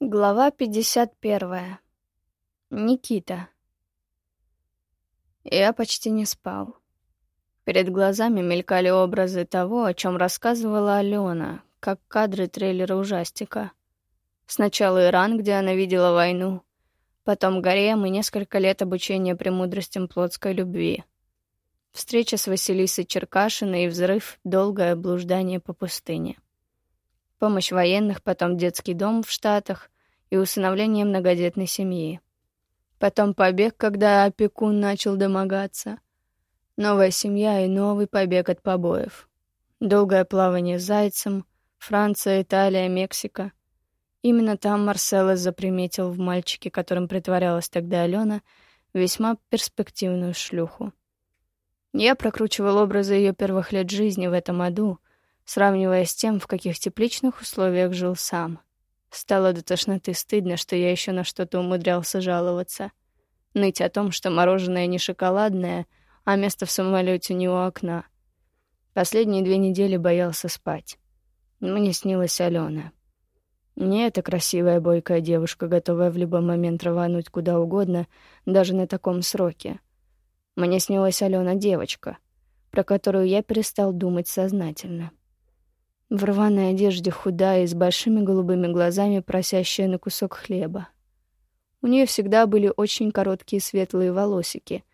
Глава 51. Никита. Я почти не спал. Перед глазами мелькали образы того, о чем рассказывала Алена, как кадры трейлера ужастика. Сначала Иран, где она видела войну, потом гарем и несколько лет обучения премудростям плотской любви. Встреча с Василисой Черкашиной и взрыв, долгое блуждание по пустыне. Помощь военных, потом детский дом в Штатах, и усыновление многодетной семьи. Потом побег, когда опекун начал домогаться. Новая семья и новый побег от побоев. Долгое плавание с зайцем, Франция, Италия, Мексика. Именно там Марселос заприметил в мальчике, которым притворялась тогда Алена, весьма перспективную шлюху. Я прокручивал образы ее первых лет жизни в этом аду, сравнивая с тем, в каких тепличных условиях жил сам. Стало до тошноты стыдно, что я еще на что-то умудрялся жаловаться. Ныть о том, что мороженое не шоколадное, а место в самолете не у окна. Последние две недели боялся спать. Мне снилась Алена. Не эта красивая бойкая девушка, готовая в любой момент рвануть куда угодно, даже на таком сроке. Мне снилась Алена девочка, про которую я перестал думать сознательно. В рваной одежде худая и с большими голубыми глазами, просящая на кусок хлеба. У нее всегда были очень короткие светлые волосики,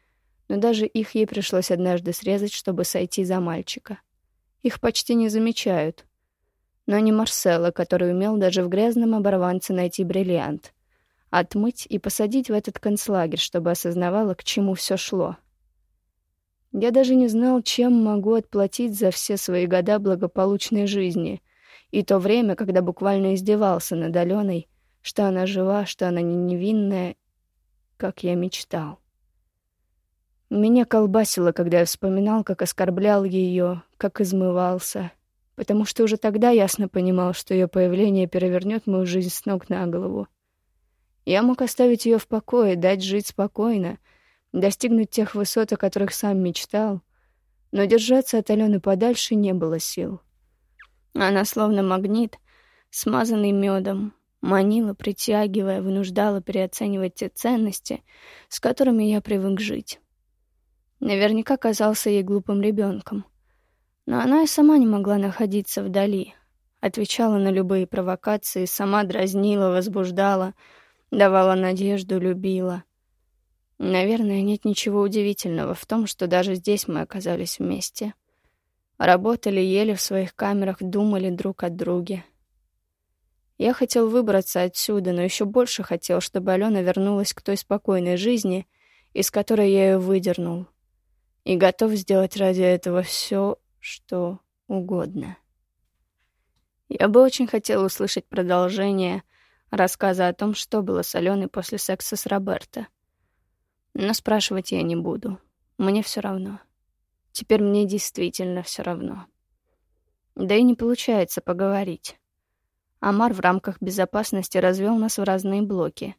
но даже их ей пришлось однажды срезать, чтобы сойти за мальчика. Их почти не замечают. Но не Марсела, который умел даже в грязном оборванце найти бриллиант. Отмыть и посадить в этот концлагерь, чтобы осознавала, к чему все шло. Я даже не знал, чем могу отплатить за все свои года благополучной жизни и то время, когда буквально издевался над Аленой, что она жива, что она не невинная, как я мечтал. Меня колбасило, когда я вспоминал, как оскорблял ее, как измывался, потому что уже тогда ясно понимал, что ее появление перевернет мою жизнь с ног на голову. Я мог оставить ее в покое, дать жить спокойно — достигнуть тех высот, о которых сам мечтал, но держаться от Алены подальше не было сил. Она словно магнит, смазанный медом, манила, притягивая, вынуждала переоценивать те ценности, с которыми я привык жить. Наверняка казался ей глупым ребенком, но она и сама не могла находиться вдали, отвечала на любые провокации, сама дразнила, возбуждала, давала надежду, любила — Наверное, нет ничего удивительного в том, что даже здесь мы оказались вместе. Работали, ели в своих камерах, думали друг о друге. Я хотел выбраться отсюда, но еще больше хотел, чтобы Алена вернулась к той спокойной жизни, из которой я ее выдернул. И готов сделать ради этого все, что угодно. Я бы очень хотел услышать продолжение рассказа о том, что было с Аленой после секса с Роберто. Но спрашивать я не буду. Мне все равно. Теперь мне действительно все равно. Да и не получается поговорить. Амар в рамках безопасности развел нас в разные блоки.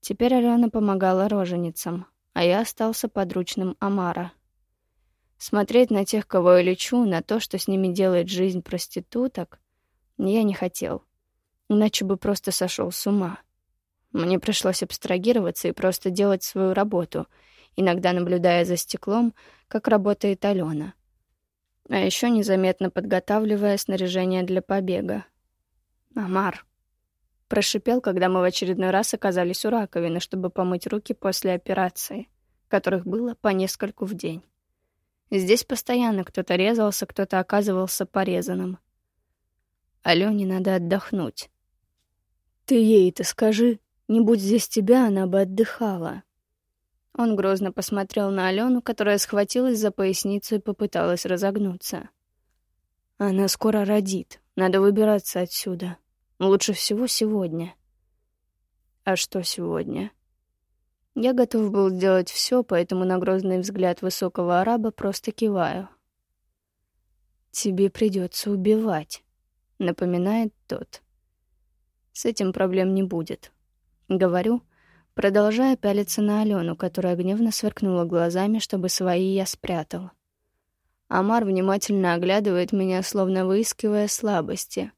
Теперь Алена помогала роженицам, а я остался подручным Амара. Смотреть на тех, кого я лечу, на то, что с ними делает жизнь проституток, я не хотел. Иначе бы просто сошел с ума. Мне пришлось абстрагироваться и просто делать свою работу, иногда наблюдая за стеклом, как работает Алена. А еще незаметно подготавливая снаряжение для побега. «Амар», — прошипел, когда мы в очередной раз оказались у раковины, чтобы помыть руки после операции, которых было по нескольку в день. Здесь постоянно кто-то резался, кто-то оказывался порезанным. Алене надо отдохнуть. «Ты ей-то скажи», не будь здесь тебя, она бы отдыхала. Он грозно посмотрел на Алену, которая схватилась за поясницу и попыталась разогнуться. Она скоро родит. Надо выбираться отсюда. Лучше всего сегодня. А что сегодня? Я готов был сделать все, поэтому на грозный взгляд высокого араба просто киваю. «Тебе придется убивать», — напоминает тот. «С этим проблем не будет. Говорю, продолжая пялиться на Алену, которая гневно сверкнула глазами, чтобы свои я спрятал. Амар внимательно оглядывает меня, словно выискивая слабости.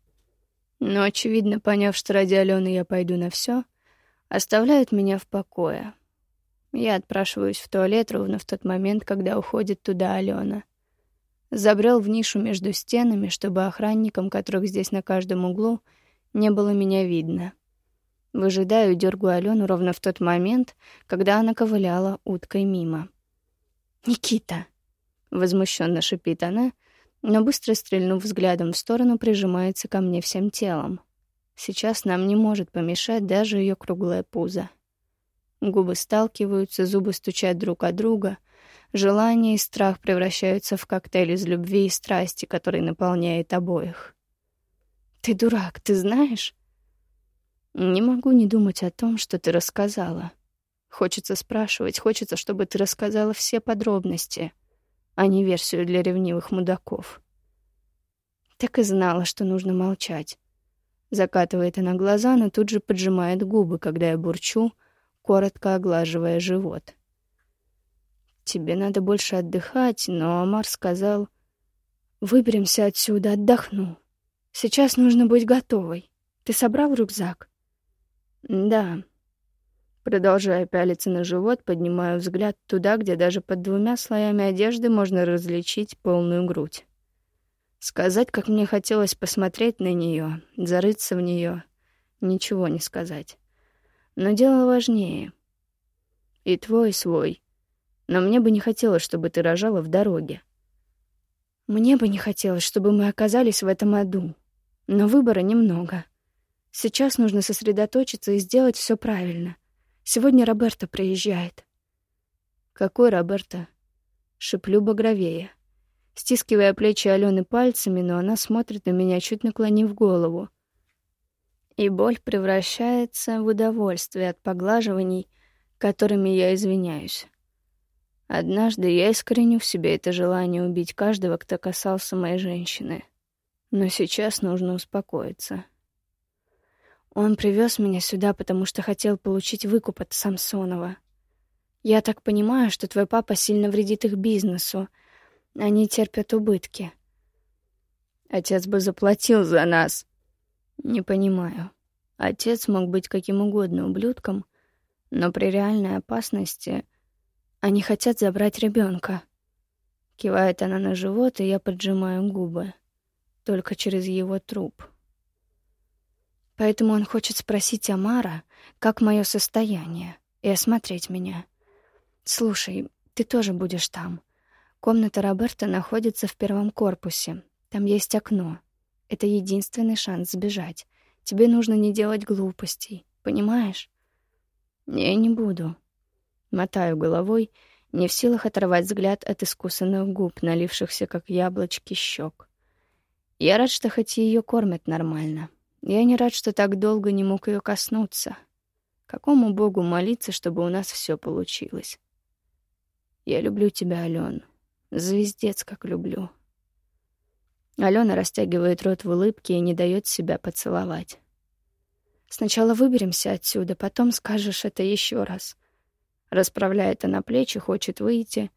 Но, очевидно, поняв, что ради Алены я пойду на все, оставляют меня в покое. Я отпрашиваюсь в туалет ровно в тот момент, когда уходит туда Алена. Забрел в нишу между стенами, чтобы охранникам, которых здесь на каждом углу, не было меня видно. Выжидаю и дергаю Алену ровно в тот момент, когда она ковыляла уткой мимо. «Никита!» — возмущенно шипит она, но быстро стрельнув взглядом в сторону, прижимается ко мне всем телом. Сейчас нам не может помешать даже ее круглое пузо. Губы сталкиваются, зубы стучат друг от друга. Желание и страх превращаются в коктейль из любви и страсти, который наполняет обоих. «Ты дурак, ты знаешь?» «Не могу не думать о том, что ты рассказала. Хочется спрашивать, хочется, чтобы ты рассказала все подробности, а не версию для ревнивых мудаков». Так и знала, что нужно молчать. Закатывает она глаза, но тут же поджимает губы, когда я бурчу — коротко оглаживая живот. «Тебе надо больше отдыхать, но Амар сказал, выберемся отсюда, отдохну. Сейчас нужно быть готовой. Ты собрал рюкзак?» «Да». Продолжая пялиться на живот, поднимаю взгляд туда, где даже под двумя слоями одежды можно различить полную грудь. Сказать, как мне хотелось посмотреть на нее, зарыться в нее, ничего не сказать. Но дело важнее. И твой свой. Но мне бы не хотелось, чтобы ты рожала в дороге. Мне бы не хотелось, чтобы мы оказались в этом аду. Но выбора немного. Сейчас нужно сосредоточиться и сделать все правильно. Сегодня Роберто приезжает. Какой Роберто? Шиплю багровее. Стискивая плечи Алены пальцами, но она смотрит на меня, чуть наклонив голову и боль превращается в удовольствие от поглаживаний, которыми я извиняюсь. Однажды я искореню в себе это желание убить каждого, кто касался моей женщины. Но сейчас нужно успокоиться. Он привез меня сюда, потому что хотел получить выкуп от Самсонова. Я так понимаю, что твой папа сильно вредит их бизнесу. Они терпят убытки. Отец бы заплатил за нас. Не понимаю. Отец мог быть каким угодно ублюдком, но при реальной опасности они хотят забрать ребенка. Кивает она на живот, и я поджимаю губы. Только через его труп. Поэтому он хочет спросить Амара, как мое состояние, и осмотреть меня. Слушай, ты тоже будешь там. Комната Роберта находится в первом корпусе. Там есть окно. Это единственный шанс сбежать. Тебе нужно не делать глупостей, понимаешь? Я не буду. Мотаю головой, не в силах оторвать взгляд от искусанных губ, налившихся, как яблочки, щек. Я рад, что хоть ее кормят нормально. Я не рад, что так долго не мог ее коснуться. Какому богу молиться, чтобы у нас все получилось? Я люблю тебя, Ален. Звездец, как люблю. Алена растягивает рот в улыбке и не дает себя поцеловать. «Сначала выберемся отсюда, потом скажешь это еще раз». Расправляет она плечи, хочет выйти,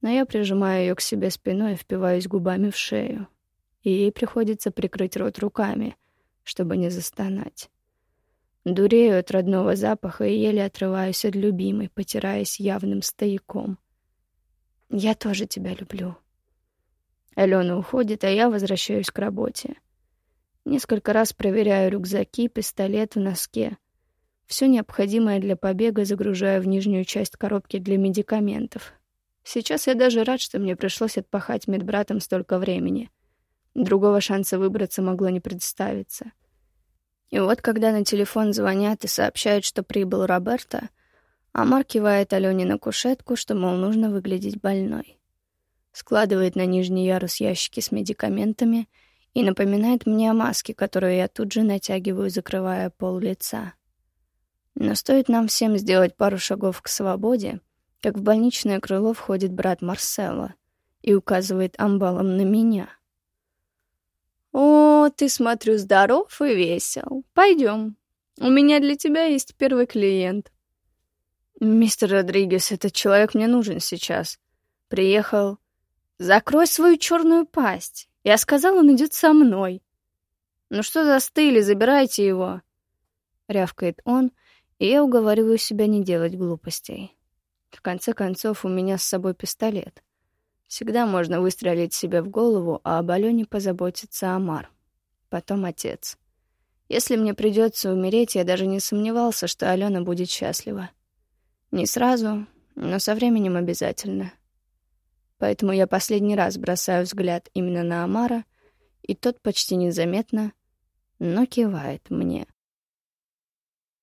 но я прижимаю ее к себе спиной и впиваюсь губами в шею. И ей приходится прикрыть рот руками, чтобы не застонать. Дурею от родного запаха и еле отрываюсь от любимой, потираясь явным стояком. «Я тоже тебя люблю», Алена уходит, а я возвращаюсь к работе. Несколько раз проверяю рюкзаки, пистолет в носке. Все необходимое для побега загружаю в нижнюю часть коробки для медикаментов. Сейчас я даже рад, что мне пришлось отпахать медбратом столько времени. Другого шанса выбраться могло не представиться. И вот, когда на телефон звонят и сообщают, что прибыл Роберто, Амар кивает Алене на кушетку, что, мол, нужно выглядеть больной складывает на нижний ярус ящики с медикаментами и напоминает мне о маске, которую я тут же натягиваю, закрывая пол лица. Но стоит нам всем сделать пару шагов к свободе, как в больничное крыло входит брат Марселла и указывает амбалом на меня. «О, ты, смотрю, здоров и весел. Пойдем. У меня для тебя есть первый клиент». «Мистер Родригес, этот человек мне нужен сейчас. Приехал...» «Закрой свою черную пасть!» Я сказал, он идет со мной. «Ну что застыли, забирайте его!» Рявкает он, и я уговариваю себя не делать глупостей. В конце концов, у меня с собой пистолет. Всегда можно выстрелить себе в голову, а об Алене позаботится Амар. Потом отец. Если мне придется умереть, я даже не сомневался, что Алена будет счастлива. Не сразу, но со временем обязательно. Поэтому я последний раз бросаю взгляд именно на Амара, и тот почти незаметно, но кивает мне.